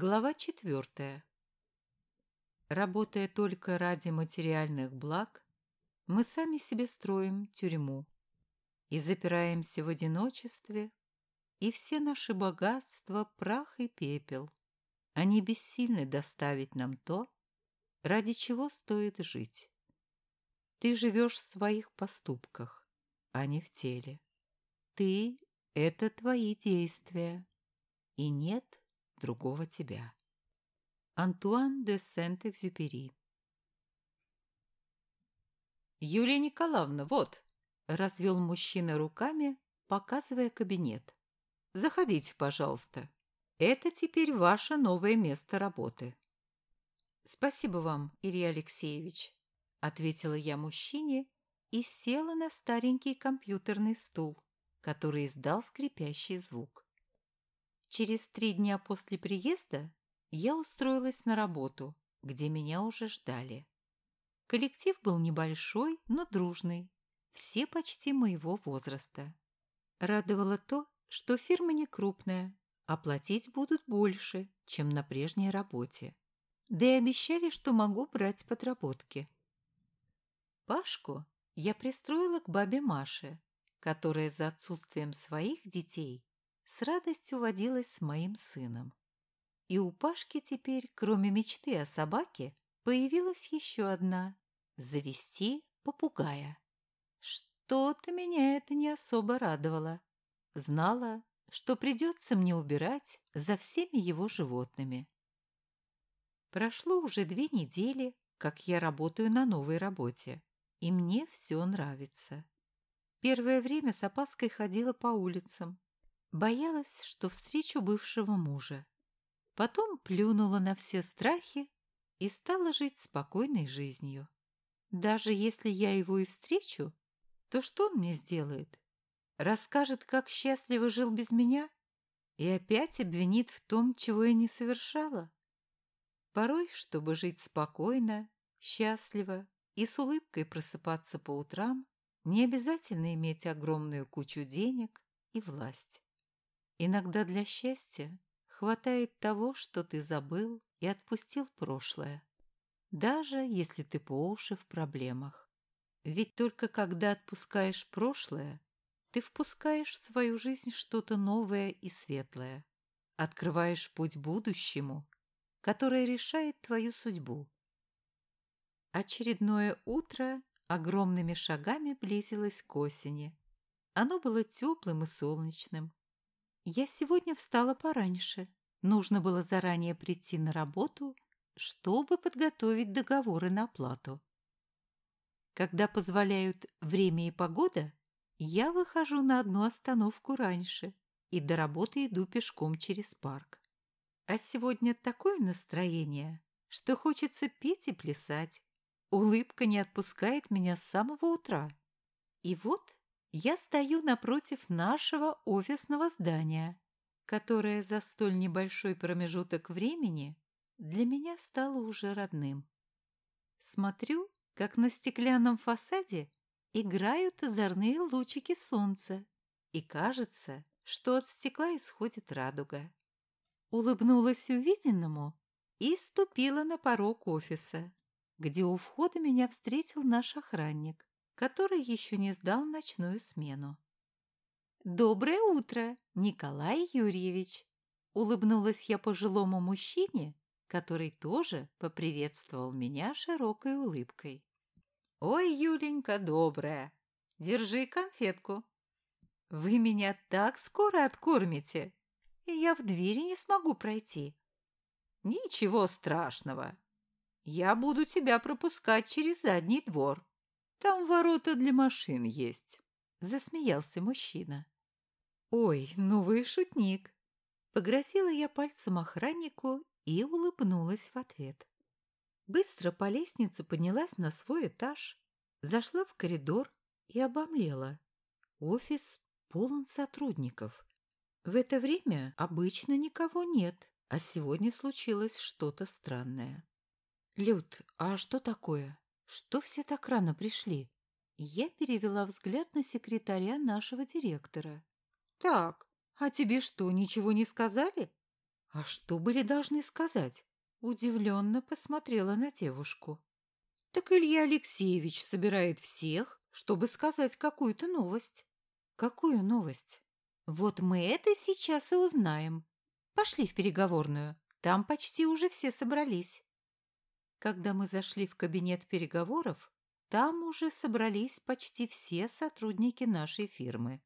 Глава четвертая. Работая только ради материальных благ, мы сами себе строим тюрьму и запираемся в одиночестве, и все наши богатства — прах и пепел. Они бессильны доставить нам то, ради чего стоит жить. Ты живешь в своих поступках, а не в теле. Ты — это твои действия, и нет другого тебя. Антуан де Сент-Экзюпери «Юлия Николаевна, вот!» — развел мужчина руками, показывая кабинет. «Заходите, пожалуйста. Это теперь ваше новое место работы». «Спасибо вам, Илья Алексеевич», — ответила я мужчине и села на старенький компьютерный стул, который издал скрипящий звук. Через три дня после приезда я устроилась на работу, где меня уже ждали. Коллектив был небольшой, но дружный, все почти моего возраста. Радовало то, что фирма не крупная, а платить будут больше, чем на прежней работе. Да и обещали, что могу брать подработки. Пашку я пристроила к бабе Маше, которая за отсутствием своих детей с радостью водилась с моим сыном. И у Пашки теперь, кроме мечты о собаке, появилась еще одна – завести попугая. Что-то меня это не особо радовало. Знала, что придется мне убирать за всеми его животными. Прошло уже две недели, как я работаю на новой работе, и мне все нравится. Первое время с опаской ходила по улицам, Боялась, что встречу бывшего мужа. Потом плюнула на все страхи и стала жить спокойной жизнью. Даже если я его и встречу, то что он мне сделает? Расскажет, как счастливо жил без меня? И опять обвинит в том, чего я не совершала? Порой, чтобы жить спокойно, счастливо и с улыбкой просыпаться по утрам, не обязательно иметь огромную кучу денег и власть. Иногда для счастья хватает того, что ты забыл и отпустил прошлое, даже если ты по уши в проблемах. Ведь только когда отпускаешь прошлое, ты впускаешь в свою жизнь что-то новое и светлое, открываешь путь будущему, которое решает твою судьбу. Очередное утро огромными шагами близилось к осени. Оно было теплым и солнечным, я сегодня встала пораньше. Нужно было заранее прийти на работу, чтобы подготовить договоры на оплату. Когда позволяют время и погода, я выхожу на одну остановку раньше и до работы иду пешком через парк. А сегодня такое настроение, что хочется петь и плясать. Улыбка не отпускает меня с самого утра. И вот я стою напротив нашего офисного здания, которое за столь небольшой промежуток времени для меня стало уже родным. Смотрю, как на стеклянном фасаде играют озорные лучики солнца, и кажется, что от стекла исходит радуга. Улыбнулась увиденному и ступила на порог офиса, где у входа меня встретил наш охранник который еще не сдал ночную смену. «Доброе утро, Николай Юрьевич!» Улыбнулась я пожилому мужчине, который тоже поприветствовал меня широкой улыбкой. «Ой, Юленька, добрая! Держи конфетку! Вы меня так скоро откормите, и я в двери не смогу пройти!» «Ничего страшного! Я буду тебя пропускать через задний двор!» Там ворота для машин есть», — засмеялся мужчина. «Ой, ну вы шутник!» Погрозила я пальцем охраннику и улыбнулась в ответ. Быстро по лестнице поднялась на свой этаж, зашла в коридор и обомлела. Офис полон сотрудников. В это время обычно никого нет, а сегодня случилось что-то странное. «Люд, а что такое?» Что все так рано пришли? Я перевела взгляд на секретаря нашего директора. «Так, а тебе что, ничего не сказали?» А что были должны сказать? Удивленно посмотрела на девушку. Так Илья Алексеевич собирает всех, чтобы сказать какую-то новость. Какую новость? Вот мы это сейчас и узнаем. Пошли в переговорную. Там почти уже все собрались. Когда мы зашли в кабинет переговоров, там уже собрались почти все сотрудники нашей фирмы.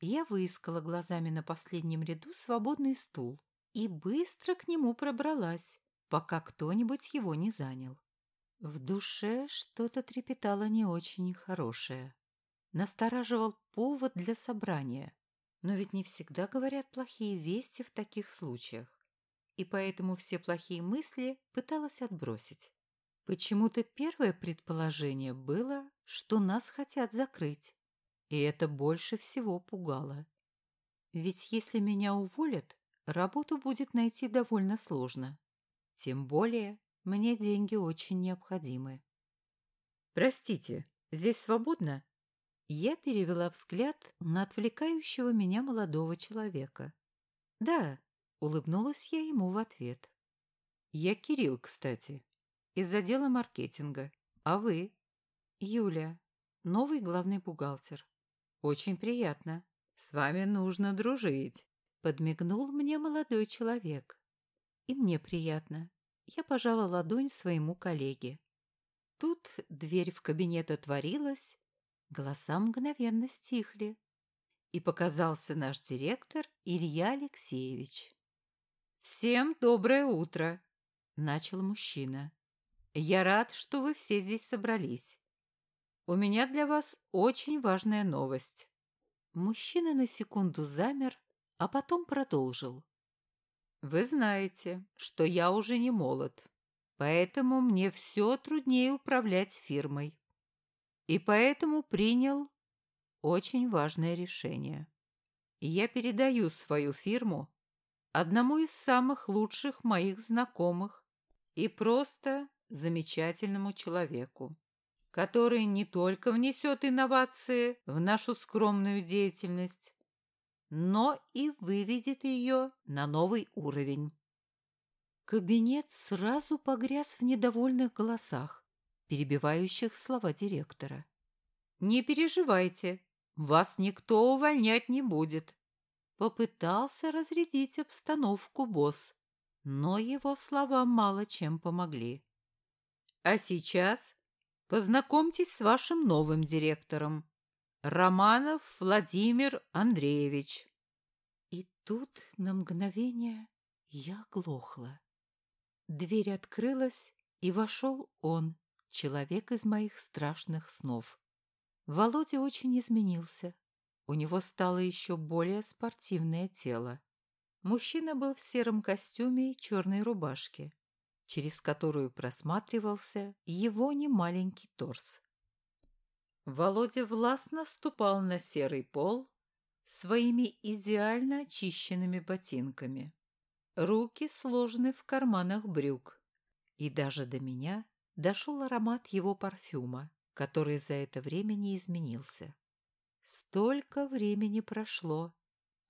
Я выискала глазами на последнем ряду свободный стул и быстро к нему пробралась, пока кто-нибудь его не занял. В душе что-то трепетало не очень хорошее. Настораживал повод для собрания. Но ведь не всегда говорят плохие вести в таких случаях и поэтому все плохие мысли пыталась отбросить. Почему-то первое предположение было, что нас хотят закрыть, и это больше всего пугало. Ведь если меня уволят, работу будет найти довольно сложно. Тем более мне деньги очень необходимы. «Простите, здесь свободно?» Я перевела взгляд на отвлекающего меня молодого человека. «Да, Улыбнулась я ему в ответ. «Я Кирилл, кстати, из отдела маркетинга. А вы?» «Юля, новый главный бухгалтер». «Очень приятно. С вами нужно дружить», — подмигнул мне молодой человек. «И мне приятно». Я пожала ладонь своему коллеге. Тут дверь в кабинет отворилась, голоса мгновенно стихли, и показался наш директор Илья Алексеевич. «Всем доброе утро!» – начал мужчина. «Я рад, что вы все здесь собрались. У меня для вас очень важная новость». Мужчина на секунду замер, а потом продолжил. «Вы знаете, что я уже не молод, поэтому мне все труднее управлять фирмой. И поэтому принял очень важное решение. Я передаю свою фирму одному из самых лучших моих знакомых и просто замечательному человеку, который не только внесет инновации в нашу скромную деятельность, но и выведет ее на новый уровень. Кабинет сразу погряз в недовольных голосах, перебивающих слова директора. «Не переживайте, вас никто увольнять не будет. Попытался разрядить обстановку босс, но его слова мало чем помогли. А сейчас познакомьтесь с вашим новым директором, Романов Владимир Андреевич. И тут на мгновение я глохла. Дверь открылась, и вошел он, человек из моих страшных снов. Володя очень изменился, у него стало еще более спортивное тело. Мужчина был в сером костюме и черной рубашке, через которую просматривался его немаленький торс. Володя властно ступал на серый пол своими идеально очищенными ботинками. Руки сложены в карманах брюк. И даже до меня дошел аромат его парфюма, который за это время не изменился. Столько времени прошло,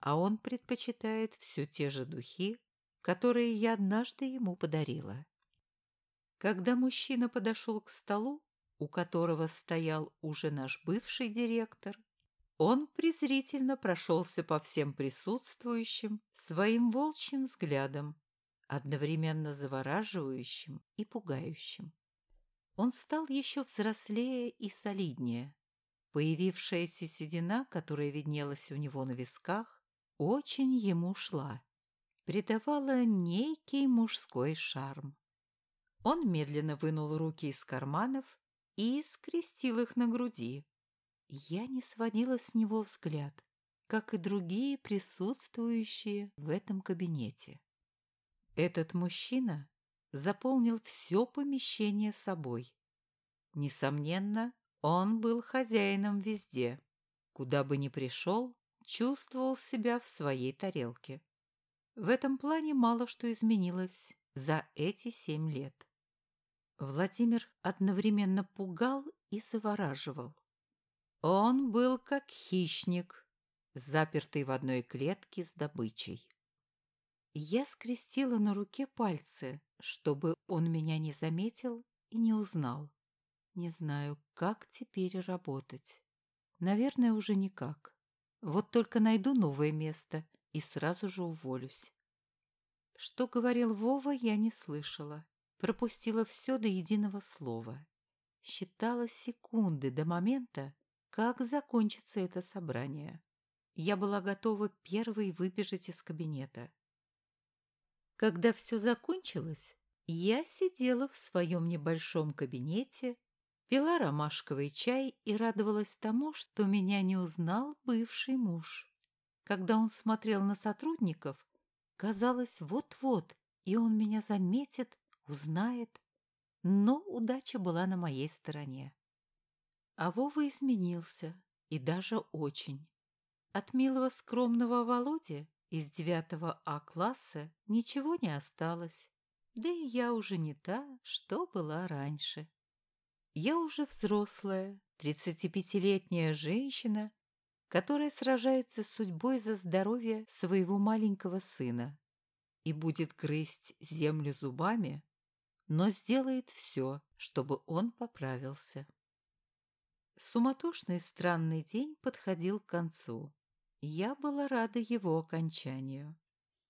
а он предпочитает все те же духи, которые я однажды ему подарила. Когда мужчина подошел к столу, у которого стоял уже наш бывший директор, он презрительно прошелся по всем присутствующим своим волчьим взглядом, одновременно завораживающим и пугающим. Он стал еще взрослее и солиднее, Появившаяся седина, которая виднелась у него на висках, очень ему шла, придавала некий мужской шарм. Он медленно вынул руки из карманов и скрестил их на груди. Я не сводила с него взгляд, как и другие присутствующие в этом кабинете. Этот мужчина заполнил все помещение собой. Несомненно, он был хозяином везде. Куда бы ни пришел, чувствовал себя в своей тарелке. В этом плане мало что изменилось за эти семь лет. Владимир одновременно пугал и завораживал. Он был как хищник, запертый в одной клетке с добычей. Я скрестила на руке пальцы, чтобы он меня не заметил и не узнал. Не знаю, как теперь работать. Наверное, уже никак. Вот только найду новое место и сразу же уволюсь. Что говорил Вова, я не слышала. Пропустила все до единого слова. Считала секунды до момента, как закончится это собрание. Я была готова первой выбежать из кабинета. Когда все закончилось, я сидела в своем небольшом кабинете, пила ромашковый чай и радовалась тому, что меня не узнал бывший муж. Когда он смотрел на сотрудников, казалось, вот-вот, и он меня заметит, узнает. Но удача была на моей стороне. А Вова изменился, и даже очень. От милого скромного Володи из девятого А-класса ничего не осталось, да и я уже не та, что была раньше. Я уже взрослая, 35-летняя женщина, которая сражается с судьбой за здоровье своего маленького сына и будет грызть землю зубами, но сделает все, чтобы он поправился. Суматошный странный день подходил к концу. Я была рада его окончанию.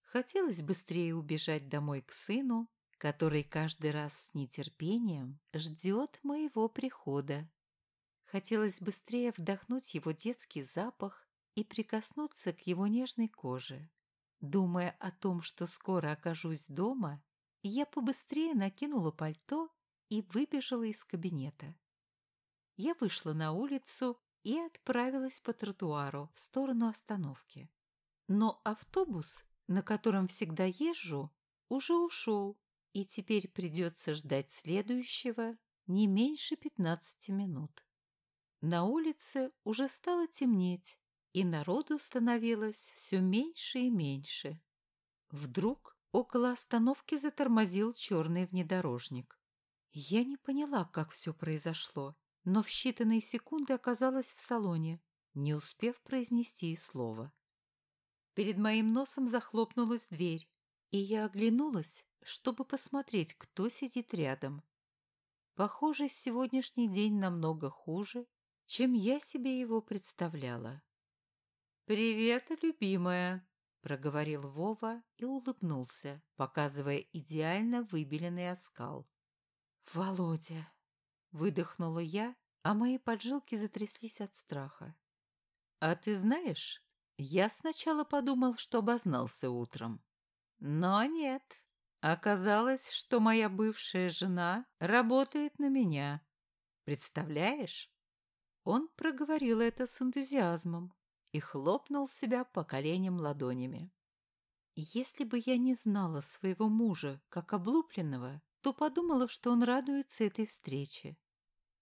Хотелось быстрее убежать домой к сыну, который каждый раз с нетерпением ждет моего прихода. Хотелось быстрее вдохнуть его детский запах и прикоснуться к его нежной коже. Думая о том, что скоро окажусь дома, я побыстрее накинула пальто и выбежала из кабинета. Я вышла на улицу и отправилась по тротуару в сторону остановки. Но автобус, на котором всегда езжу, уже ушел, и теперь придется ждать следующего не меньше пятнадцати минут. На улице уже стало темнеть, и народу становилось все меньше и меньше. Вдруг около остановки затормозил черный внедорожник. Я не поняла, как все произошло, но в считанные секунды оказалась в салоне, не успев произнести и слова. Перед моим носом захлопнулась дверь, и я оглянулась, чтобы посмотреть, кто сидит рядом. Похоже, сегодняшний день намного хуже, чем я себе его представляла. «Привет, любимая!» — проговорил Вова и улыбнулся, показывая идеально выбеленный оскал. «Володя!» — выдохнула я, а мои поджилки затряслись от страха. «А ты знаешь, я сначала подумал, что обознался утром. Но нет, оказалось, что моя бывшая жена работает на меня. Представляешь?» Он проговорил это с энтузиазмом и хлопнул себя по коленям ладонями. Если бы я не знала своего мужа как облупленного, то подумала, что он радуется этой встрече.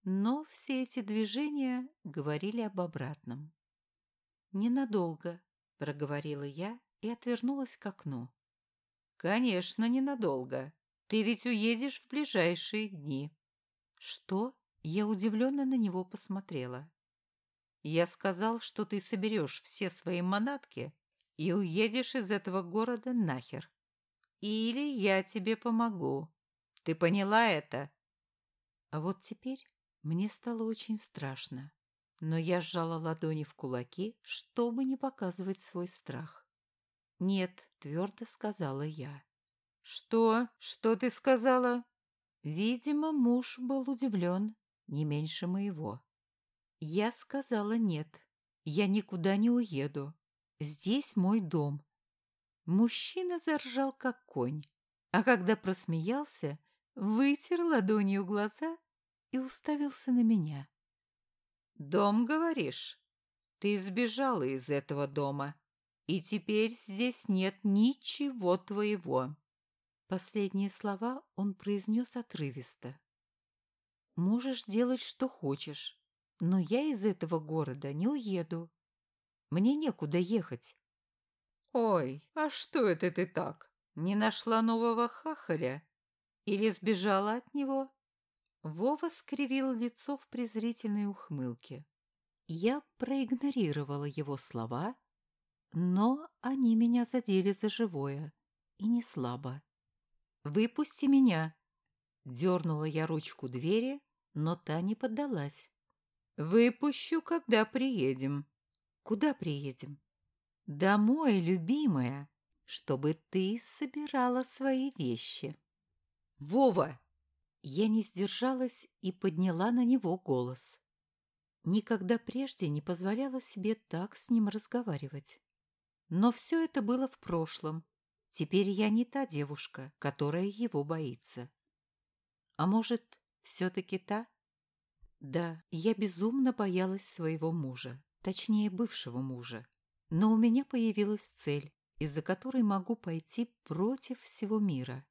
Но все эти движения говорили об обратном. «Ненадолго», — проговорила я и отвернулась к окну. «Конечно, ненадолго. Ты ведь уедешь в ближайшие дни». «Что?» Я удивленно на него посмотрела. «Я сказал, что ты соберешь все свои манатки и уедешь из этого города нахер. Или я тебе помогу. Ты поняла это?» А вот теперь мне стало очень страшно, но я сжала ладони в кулаки, чтобы не показывать свой страх. «Нет», — твердо сказала я. «Что? Что ты сказала?» Видимо, муж был удивлен не меньше моего. Я сказала нет, я никуда не уеду. Здесь мой дом. Мужчина заржал, как конь, а когда просмеялся, вытер ладонью глаза и уставился на меня. «Дом, говоришь? Ты сбежала из этого дома, и теперь здесь нет ничего твоего». Последние слова он произнес отрывисто. Можешь делать, что хочешь, но я из этого города не уеду. Мне некуда ехать. Ой, а что это ты так? Не нашла нового хахаля? Или сбежала от него? Вова скривил лицо в презрительной ухмылке. Я проигнорировала его слова, но они меня задели за живое. и не слабо. «Выпусти меня!» Дернула я ручку двери, но та не поддалась. «Выпущу, когда приедем». «Куда приедем?» «Домой, любимая, чтобы ты собирала свои вещи». «Вова!» Я не сдержалась и подняла на него голос. Никогда прежде не позволяла себе так с ним разговаривать. Но все это было в прошлом. Теперь я не та девушка, которая его боится. А может, все-таки та? Да, я безумно боялась своего мужа, точнее, бывшего мужа. Но у меня появилась цель, из-за которой могу пойти против всего мира.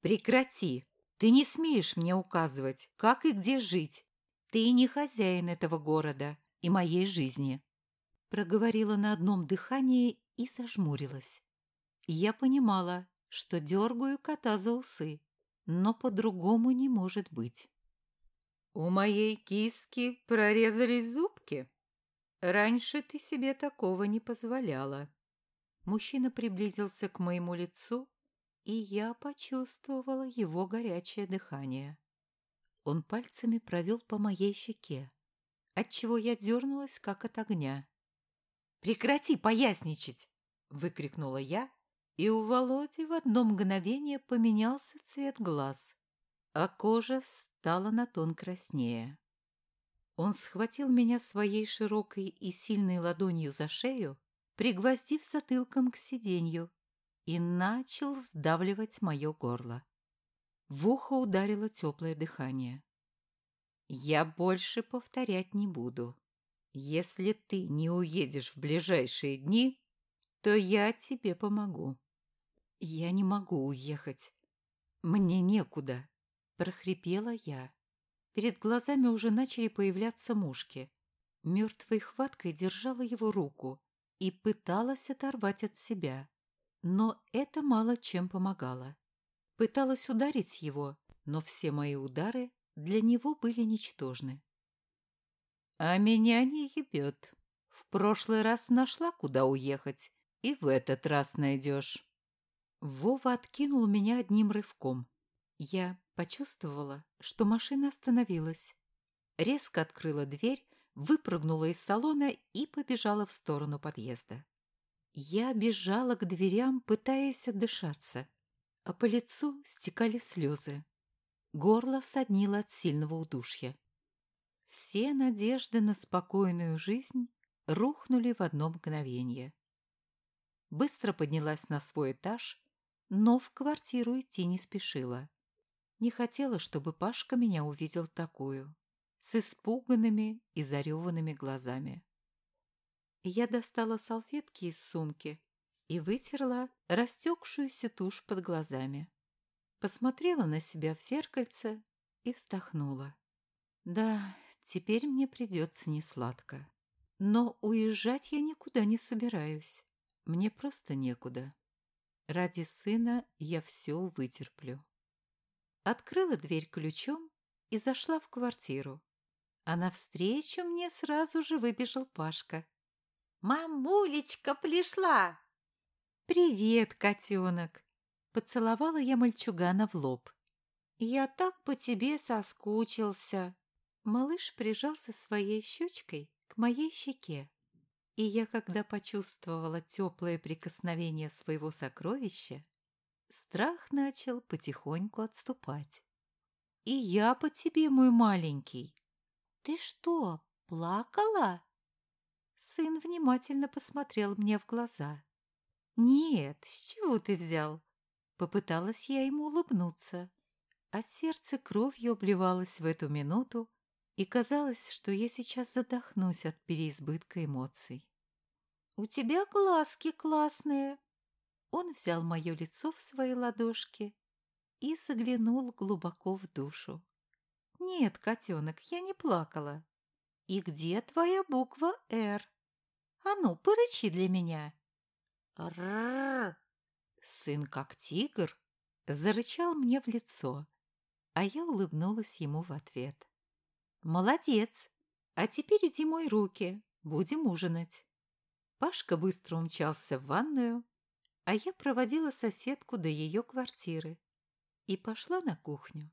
«Прекрати! Ты не смеешь мне указывать, как и где жить. Ты не хозяин этого города и моей жизни!» Проговорила на одном дыхании и зажмурилась. Я понимала, что дергаю кота за усы, но по-другому не может быть. «У моей киски прорезались зубки. Раньше ты себе такого не позволяла». Мужчина приблизился к моему лицу, и я почувствовала его горячее дыхание. Он пальцами провел по моей щеке, отчего я дернулась, как от огня. «Прекрати поясничать!» — выкрикнула я, и у Володи в одно мгновение поменялся цвет глаз, а кожа стала на тон краснее. Он схватил меня своей широкой и сильной ладонью за шею, пригвоздив затылком к сиденью, и начал сдавливать мое горло. В ухо ударило теплое дыхание. «Я больше повторять не буду. Если ты не уедешь в ближайшие дни, то я тебе помогу». «Я не могу уехать. Мне некуда», — прохрипела я. Перед глазами уже начали появляться мушки. Мертвой хваткой держала его руку и пыталась оторвать от себя. Но это мало чем помогало. Пыталась ударить его, но все мои удары для него были ничтожны. «А меня не ебет. В прошлый раз нашла, куда уехать, и в этот раз найдешь». Вова откинул меня одним рывком. Я почувствовала, что машина остановилась. Резко открыла дверь, выпрыгнула из салона и побежала в сторону подъезда. Я бежала к дверям, пытаясь отдышаться, а по лицу стекали слезы. Горло соднило от сильного удушья. Все надежды на спокойную жизнь рухнули в одно мгновение. Быстро поднялась на свой этаж, но в квартиру идти не спешила. Не хотела, чтобы Пашка меня увидел такую, с испуганными и зареванными глазами. Я достала салфетки из сумки и вытерла растекшуюся тушь под глазами. Посмотрела на себя в зеркальце и вздохнула. Да, теперь мне придется несладко. Но уезжать я никуда не собираюсь. Мне просто некуда. Ради сына я все вытерплю открыла дверь ключом и зашла в квартиру. А навстречу мне сразу же выбежал Пашка. «Мамулечка пришла!» «Привет, котенок!» Поцеловала я мальчугана в лоб. «Я так по тебе соскучился!» Малыш прижался своей щечкой к моей щеке. И я, когда почувствовала теплое прикосновение своего сокровища, Страх начал потихоньку отступать. «И я по тебе, мой маленький!» «Ты что, плакала?» Сын внимательно посмотрел мне в глаза. «Нет, с чего ты взял?» Попыталась я ему улыбнуться. А сердце кровью обливалось в эту минуту, и казалось, что я сейчас задохнусь от переизбытка эмоций. «У тебя глазки классные!» Он взял мое лицо в свои ладошки и заглянул глубоко в душу. «Нет, котенок, я не плакала. И где твоя буква «Р»? А ну, порычи для меня!» «Рррр!» Сын, как тигр, зарычал мне в лицо, а я улыбнулась ему в ответ. «Молодец! А теперь иди мой руки, будем ужинать». Пашка быстро умчался в ванную, а я проводила соседку до ее квартиры и пошла на кухню.